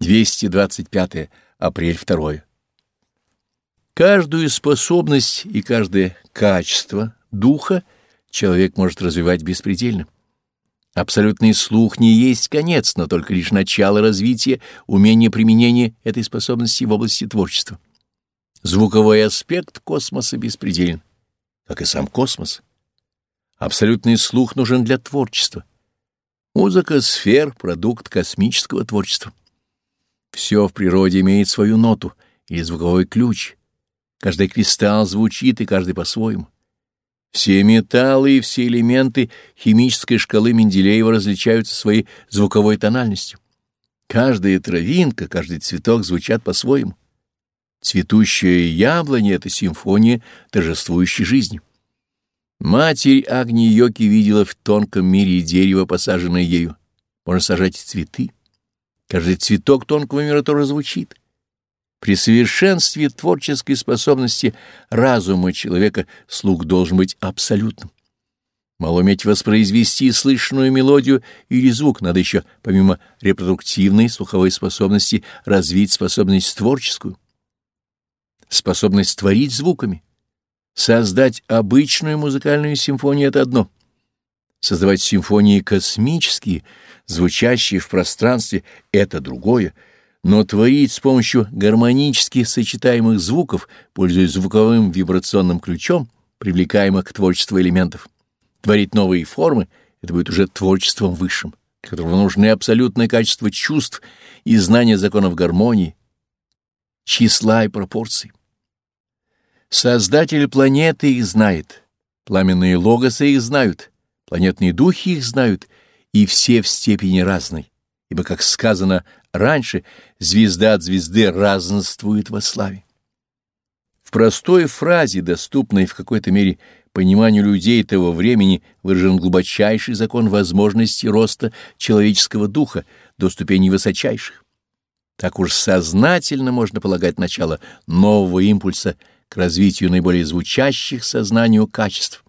225 апрель 2. Каждую способность и каждое качество духа человек может развивать беспредельно. Абсолютный слух не есть конец, но только лишь начало развития умения применения этой способности в области творчества. Звуковой аспект космоса беспределен, как и сам космос. Абсолютный слух нужен для творчества. Музыка — сфер, продукт космического творчества. Все в природе имеет свою ноту или звуковой ключ. Каждый кристалл звучит, и каждый по-своему. Все металлы и все элементы химической шкалы Менделеева различаются своей звуковой тональностью. Каждая травинка, каждый цветок звучат по-своему. Цветущее яблоня — это симфония торжествующей жизни. Матерь Агни-Йоки видела в тонком мире дерево, посаженное ею. Можно сажать цветы. Каждый цветок тонкого мира тоже звучит. При совершенстве творческой способности разума человека слух должен быть абсолютным. Мало уметь воспроизвести слышную мелодию или звук, надо еще, помимо репродуктивной слуховой способности, развить способность творческую, способность творить звуками. Создать обычную музыкальную симфонию — это одно — Создавать симфонии космические, звучащие в пространстве — это другое, но творить с помощью гармонически сочетаемых звуков, пользуясь звуковым вибрационным ключом, привлекаемых к творчеству элементов, творить новые формы — это будет уже творчеством высшим, для которого нужны абсолютное качество чувств и знания законов гармонии, числа и пропорций. Создатель планеты их знает, пламенные логосы их знают, Планетные духи их знают, и все в степени разной, ибо, как сказано раньше, звезда от звезды разнствует во славе. В простой фразе, доступной в какой-то мере пониманию людей того времени, выражен глубочайший закон возможности роста человеческого духа до ступеней высочайших. Так уж сознательно можно полагать начало нового импульса к развитию наиболее звучащих сознанию качеств,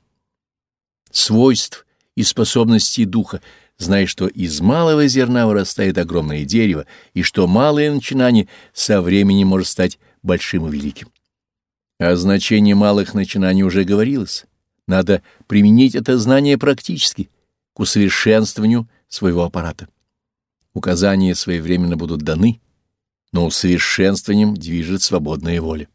свойств и способностей духа, зная, что из малого зерна вырастает огромное дерево, и что малое начинание со временем может стать большим и великим. О значении малых начинаний уже говорилось. Надо применить это знание практически, к усовершенствованию своего аппарата. Указания своевременно будут даны, но усовершенствованием движет свободная воля.